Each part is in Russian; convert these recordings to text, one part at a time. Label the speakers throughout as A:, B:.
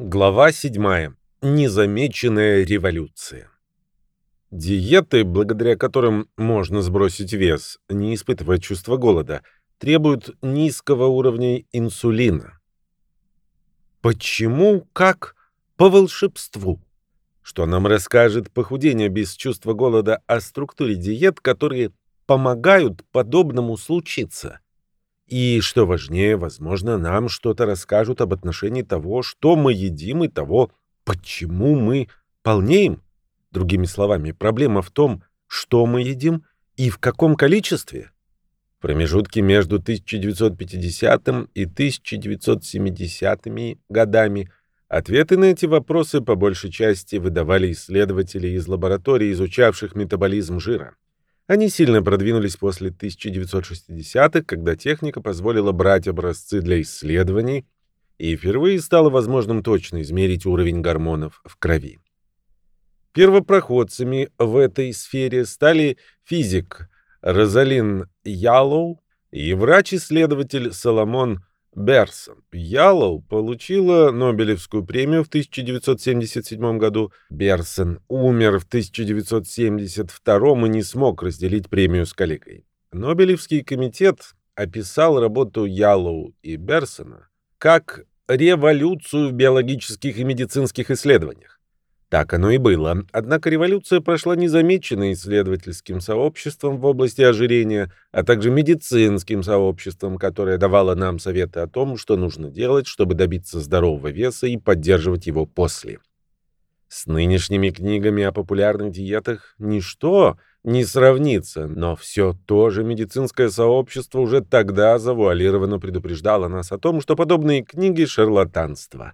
A: Глава 7. Незамеченная революция. Диеты, благодаря которым можно сбросить вес, не испытывая чувства голода, требуют низкого уровня инсулина. Почему? Как? По волшебству. Что нам расскажет похудение без чувства голода о структуре диет, которые помогают подобному случиться? И, что важнее, возможно, нам что-то расскажут об отношении того, что мы едим и того, почему мы полнеем. Другими словами, проблема в том, что мы едим и в каком количестве. В промежутке между 1950 и 1970 годами ответы на эти вопросы по большей части выдавали исследователи из лабораторий, изучавших метаболизм жира. Они сильно продвинулись после 1960-х, когда техника позволила брать образцы для исследований, и впервые стало возможным точно измерить уровень гормонов в крови. Первопроходцами в этой сфере стали физик Розалин Яллоу и врач-исследователь Соломон Берсон. Яллоу получила Нобелевскую премию в 1977 году. Берсон умер в 1972 и не смог разделить премию с коллегой. Нобелевский комитет описал работу Яллоу и Берсона как революцию в биологических и медицинских исследованиях. Так оно и было. Однако революция прошла незамеченной исследовательским сообществом в области ожирения, а также медицинским сообществом, которое давало нам советы о том, что нужно делать, чтобы добиться здорового веса и поддерживать его после. С нынешними книгами о популярных диетах ничто не сравнится, но все то же медицинское сообщество уже тогда завуалированно предупреждало нас о том, что подобные книги — шарлатанство.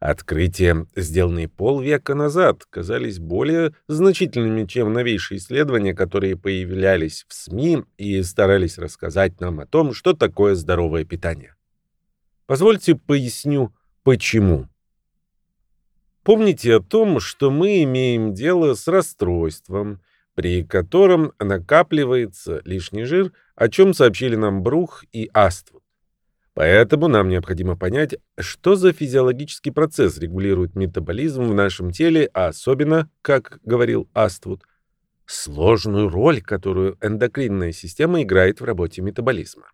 A: Открытия, сделанные полвека назад, казались более значительными, чем новейшие исследования, которые появлялись в СМИ и старались рассказать нам о том, что такое здоровое питание. Позвольте поясню, почему. Помните о том, что мы имеем дело с расстройством, при котором накапливается лишний жир, о чем сообщили нам Брух и Аствуд. Поэтому нам необходимо понять, что за физиологический процесс регулирует метаболизм в нашем теле, а особенно, как говорил Аствуд, сложную роль, которую эндокринная система играет в работе метаболизма.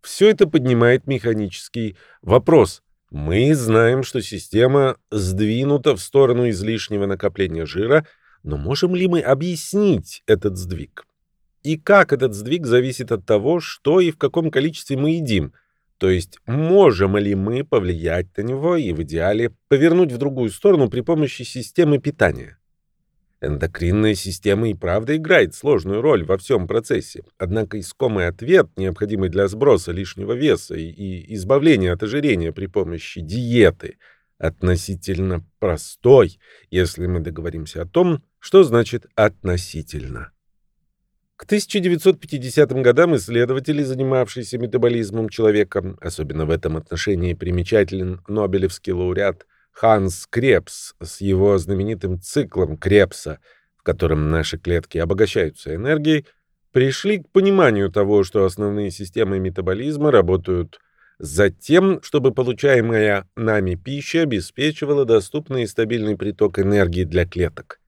A: Все это поднимает механический вопрос. Мы знаем, что система сдвинута в сторону излишнего накопления жира, но можем ли мы объяснить этот сдвиг? И как этот сдвиг зависит от того, что и в каком количестве мы едим – то есть можем ли мы повлиять на него и в идеале повернуть в другую сторону при помощи системы питания? Эндокринная система и правда играет сложную роль во всем процессе. Однако искомый ответ, необходимый для сброса лишнего веса и избавления от ожирения при помощи диеты, относительно простой, если мы договоримся о том, что значит «относительно». К 1950 годам исследователи, занимавшиеся метаболизмом человека, особенно в этом отношении примечателен Нобелевский лауреат Ханс Крепс с его знаменитым циклом Крепса, в котором наши клетки обогащаются энергией, пришли к пониманию того, что основные системы метаболизма работают за тем, чтобы получаемая нами пища обеспечивала доступный и стабильный приток энергии для клеток.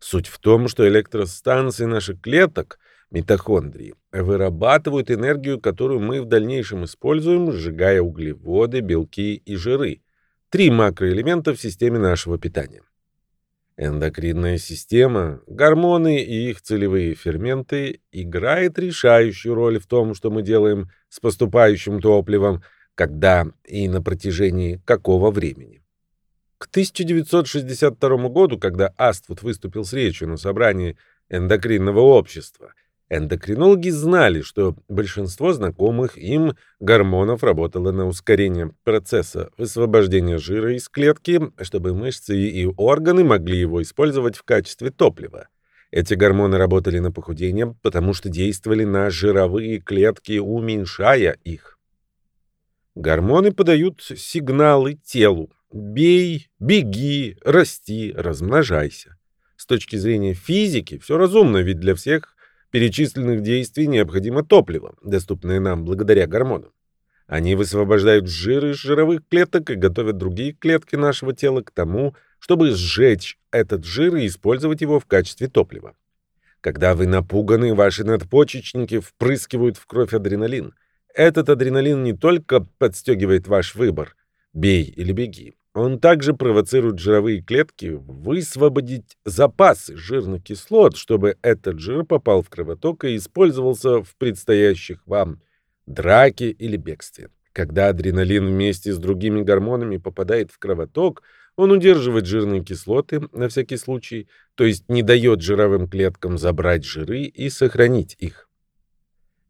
A: Суть в том, что электростанции наших клеток митохондрии, вырабатывают энергию, которую мы в дальнейшем используем, сжигая углеводы, белки и жиры. Три макроэлемента в системе нашего питания. Эндокринная система, гормоны и их целевые ферменты играет решающую роль в том, что мы делаем с поступающим топливом, когда и на протяжении какого времени. К 1962 году, когда Аствуд выступил с речью на собрании эндокринного общества – Эндокринологи знали, что большинство знакомых им гормонов работало на ускорение процесса высвобождения жира из клетки, чтобы мышцы и органы могли его использовать в качестве топлива. Эти гормоны работали на похудение, потому что действовали на жировые клетки, уменьшая их. Гормоны подают сигналы телу «бей», «беги», «расти», «размножайся». С точки зрения физики все разумно, ведь для всех перечисленных действий необходимо топливо, доступное нам благодаря гормонам. Они высвобождают жир из жировых клеток и готовят другие клетки нашего тела к тому, чтобы сжечь этот жир и использовать его в качестве топлива. Когда вы напуганы, ваши надпочечники впрыскивают в кровь адреналин. Этот адреналин не только подстегивает ваш выбор – бей или беги. Он также провоцирует жировые клетки высвободить запасы жирных кислот, чтобы этот жир попал в кровоток и использовался в предстоящих вам драке или бегстве. Когда адреналин вместе с другими гормонами попадает в кровоток, он удерживает жирные кислоты на всякий случай, то есть не дает жировым клеткам забрать жиры и сохранить их.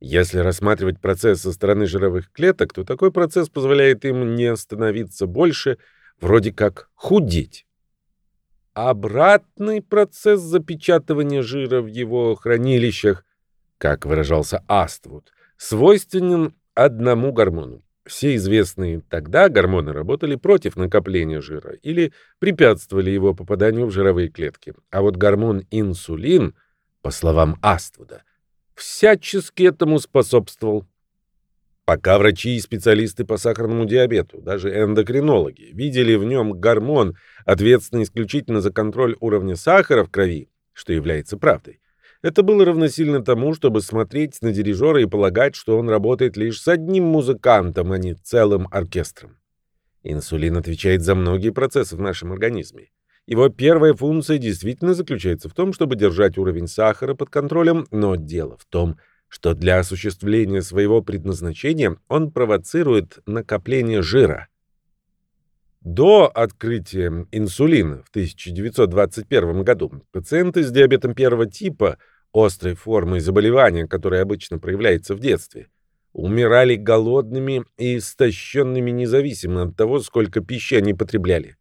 A: Если рассматривать процесс со стороны жировых клеток, то такой процесс позволяет им не становиться больше, вроде как худеть. Обратный процесс запечатывания жира в его хранилищах, как выражался Аствуд, свойственен одному гормону. Все известные тогда гормоны работали против накопления жира или препятствовали его попаданию в жировые клетки. А вот гормон инсулин, по словам Аствуда, всячески этому способствовал. Пока врачи и специалисты по сахарному диабету, даже эндокринологи, видели в нем гормон, ответственный исключительно за контроль уровня сахара в крови, что является правдой, это было равносильно тому, чтобы смотреть на дирижера и полагать, что он работает лишь с одним музыкантом, а не целым оркестром. Инсулин отвечает за многие процессы в нашем организме. Его первая функция действительно заключается в том, чтобы держать уровень сахара под контролем, но дело в том, что для осуществления своего предназначения он провоцирует накопление жира. До открытия инсулина в 1921 году пациенты с диабетом первого типа, острой формой заболевания, которое обычно проявляется в детстве, умирали голодными и истощенными независимо от того, сколько пищи они потребляли.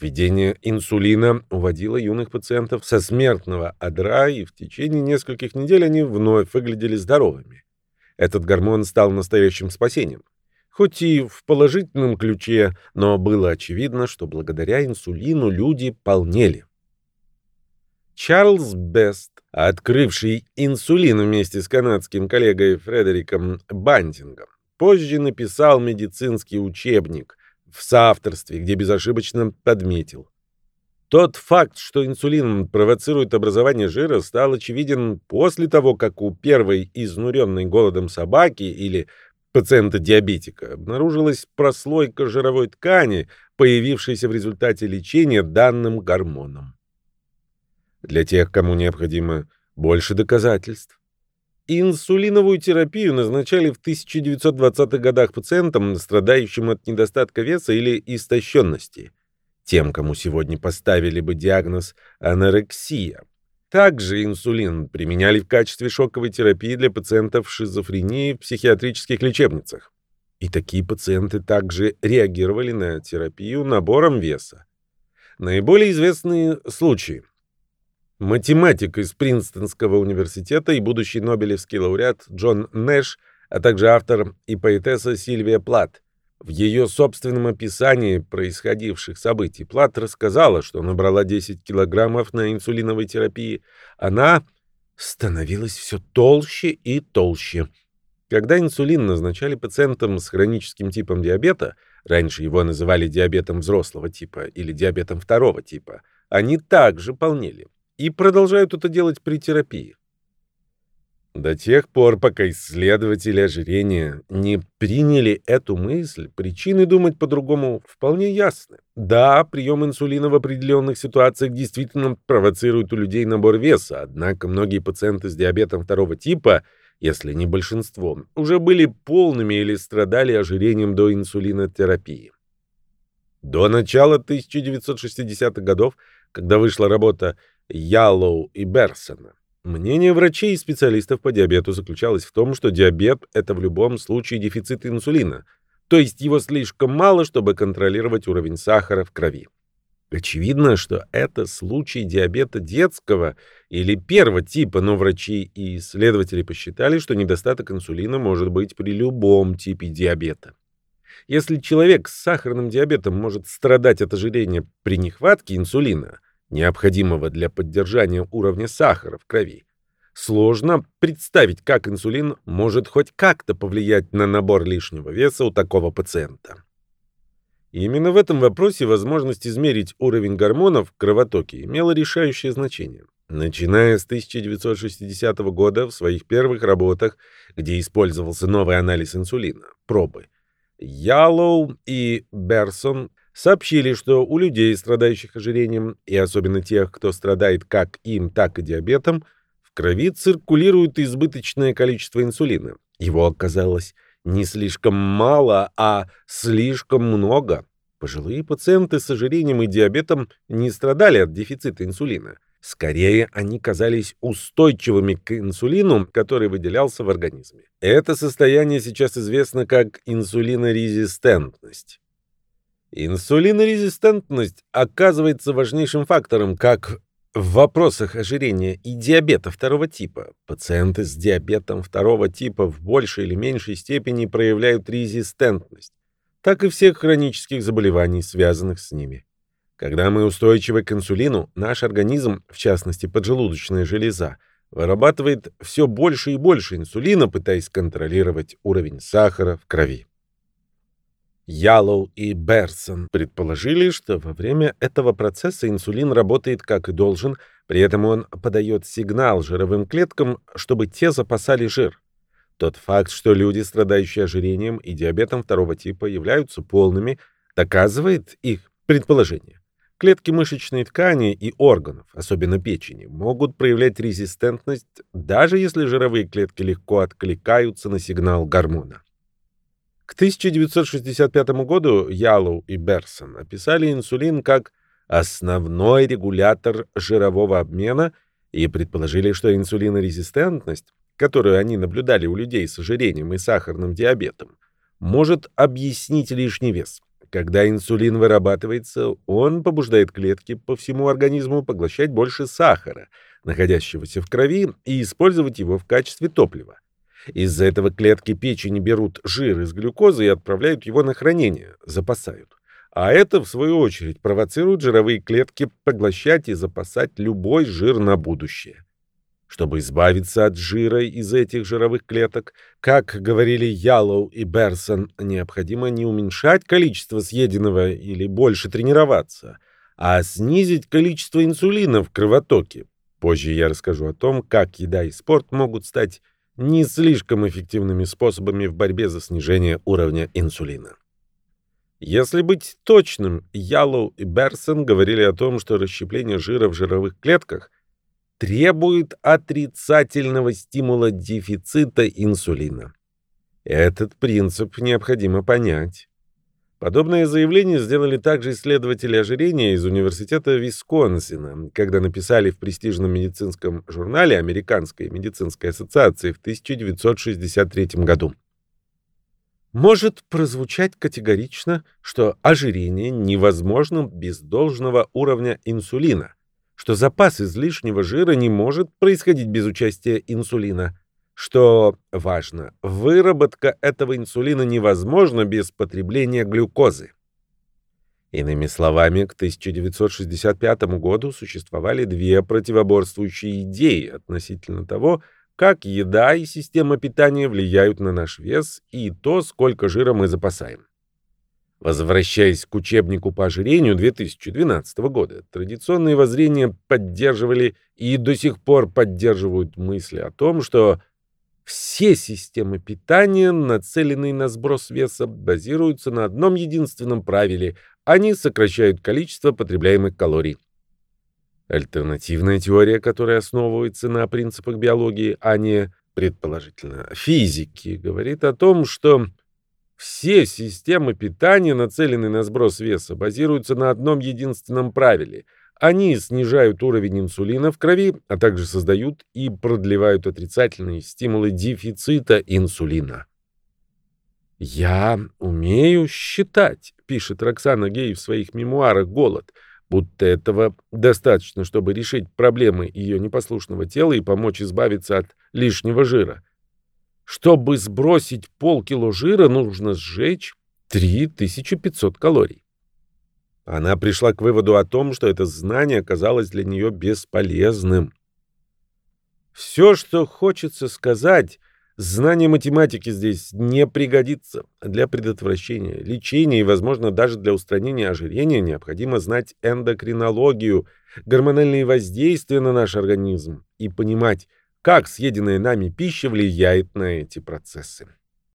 A: Введение инсулина уводило юных пациентов со смертного одра, и в течение нескольких недель они вновь выглядели здоровыми. Этот гормон стал настоящим спасением хоть и в положительном ключе, но было очевидно, что благодаря инсулину люди полнели. Чарльз Бест, открывший инсулин вместе с канадским коллегой Фредериком Бантингом, позже написал медицинский учебник в соавторстве, где безошибочно подметил. Тот факт, что инсулин провоцирует образование жира, стал очевиден после того, как у первой изнуренной голодом собаки или пациента-диабетика обнаружилась прослойка жировой ткани, появившаяся в результате лечения данным гормоном. Для тех, кому необходимо больше доказательств. Инсулиновую терапию назначали в 1920-х годах пациентам, страдающим от недостатка веса или истощенности. Тем, кому сегодня поставили бы диагноз анорексия, также инсулин применяли в качестве шоковой терапии для пациентов шизофрении в психиатрических лечебницах. И такие пациенты также реагировали на терапию набором веса. Наиболее известные случаи. Математик из Принстонского университета и будущий Нобелевский лауреат Джон Нэш, а также автор и поэтесса Сильвия Плат, в ее собственном описании происходивших событий Плат рассказала, что набрала 10 килограммов на инсулиновой терапии. Она становилась все толще и толще. Когда инсулин назначали пациентам с хроническим типом диабета, раньше его называли диабетом взрослого типа или диабетом второго типа, они также полнели и продолжают это делать при терапии. До тех пор, пока исследователи ожирения не приняли эту мысль, причины думать по-другому вполне ясны. Да, прием инсулина в определенных ситуациях действительно провоцирует у людей набор веса, однако многие пациенты с диабетом второго типа, если не большинство, уже были полными или страдали ожирением до инсулинотерапии. До начала 1960-х годов, когда вышла работа Яллоу и Берсона, Мнение врачей и специалистов по диабету заключалось в том, что диабет – это в любом случае дефицит инсулина, то есть его слишком мало, чтобы контролировать уровень сахара в крови. Очевидно, что это случай диабета детского или первого типа, но врачи и исследователи посчитали, что недостаток инсулина может быть при любом типе диабета. Если человек с сахарным диабетом может страдать от ожирения при нехватке инсулина, необходимого для поддержания уровня сахара в крови, Сложно представить, как инсулин может хоть как-то повлиять на набор лишнего веса у такого пациента. именно в этом вопросе возможность измерить уровень гормонов в кровотоке имела решающее значение. Начиная с 1960 года в своих первых работах, где использовался новый анализ инсулина, пробы, Яллоу и Берсон сообщили, что у людей, страдающих ожирением, и особенно тех, кто страдает как им, так и диабетом, в крови циркулирует избыточное количество инсулина. Его оказалось не слишком мало, а слишком много. Пожилые пациенты с ожирением и диабетом не страдали от дефицита инсулина. Скорее, они казались устойчивыми к инсулину, который выделялся в организме. Это состояние сейчас известно как инсулинорезистентность. Инсулинорезистентность оказывается важнейшим фактором как в вопросах ожирения и диабета второго типа. Пациенты с диабетом второго типа в большей или меньшей степени проявляют резистентность, так и всех хронических заболеваний, связанных с ними. Когда мы устойчивы к инсулину, наш организм, в частности поджелудочная железа, вырабатывает все больше и больше инсулина, пытаясь контролировать уровень сахара в крови. Яллоу и Берсон предположили, что во время этого процесса инсулин работает как и должен, при этом он подает сигнал жировым клеткам, чтобы те запасали жир. Тот факт, что люди, страдающие ожирением и диабетом второго типа, являются полными, доказывает их предположение. Клетки мышечной ткани и органов, особенно печени, могут проявлять резистентность, даже если жировые клетки легко откликаются на сигнал гормона. К 1965 году Яллоу и Берсон описали инсулин как основной регулятор жирового обмена и предположили, что инсулинорезистентность, которую они наблюдали у людей с ожирением и сахарным диабетом, может объяснить лишний вес. Когда инсулин вырабатывается, он побуждает клетки по всему организму поглощать больше сахара, находящегося в крови, и использовать его в качестве топлива. Из-за этого клетки печени берут жир из глюкозы и отправляют его на хранение, запасают. А это, в свою очередь, провоцирует жировые клетки поглощать и запасать любой жир на будущее. Чтобы избавиться от жира из этих жировых клеток, как говорили Яллоу и Берсон, необходимо не уменьшать количество съеденного или больше тренироваться, а снизить количество инсулина в кровотоке. Позже я расскажу о том, как еда и спорт могут стать не слишком эффективными способами в борьбе за снижение уровня инсулина. Если быть точным, Яллоу и Берсон говорили о том, что расщепление жира в жировых клетках требует отрицательного стимула дефицита инсулина. Этот принцип необходимо понять. Подобное заявление сделали также исследователи ожирения из Университета Висконсина, когда написали в престижном медицинском журнале Американской медицинской ассоциации в 1963 году. Может прозвучать категорично, что ожирение невозможно без должного уровня инсулина – что запас излишнего жира не может происходить без участия инсулина. Что важно, выработка этого инсулина невозможна без потребления глюкозы. Иными словами, к 1965 году существовали две противоборствующие идеи относительно того, как еда и система питания влияют на наш вес и то, сколько жира мы запасаем. Возвращаясь к учебнику по ожирению 2012 года, традиционные воззрения поддерживали и до сих пор поддерживают мысли о том, что все системы питания, нацеленные на сброс веса, базируются на одном единственном правиле – они сокращают количество потребляемых калорий. Альтернативная теория, которая основывается на принципах биологии, а не, предположительно, физики, говорит о том, что все системы питания, нацеленные на сброс веса, базируются на одном единственном правиле. Они снижают уровень инсулина в крови, а также создают и продлевают отрицательные стимулы дефицита инсулина. «Я умею считать», — пишет Роксана Гей в своих мемуарах «Голод», будто этого достаточно, чтобы решить проблемы ее непослушного тела и помочь избавиться от лишнего жира. Чтобы сбросить полкило жира, нужно сжечь 3500 калорий. Она пришла к выводу о том, что это знание оказалось для нее бесполезным. Все, что хочется сказать, знание математики здесь не пригодится. Для предотвращения, лечения и, возможно, даже для устранения ожирения необходимо знать эндокринологию, гормональные воздействия на наш организм и понимать, как съеденная нами пища влияет на эти процессы.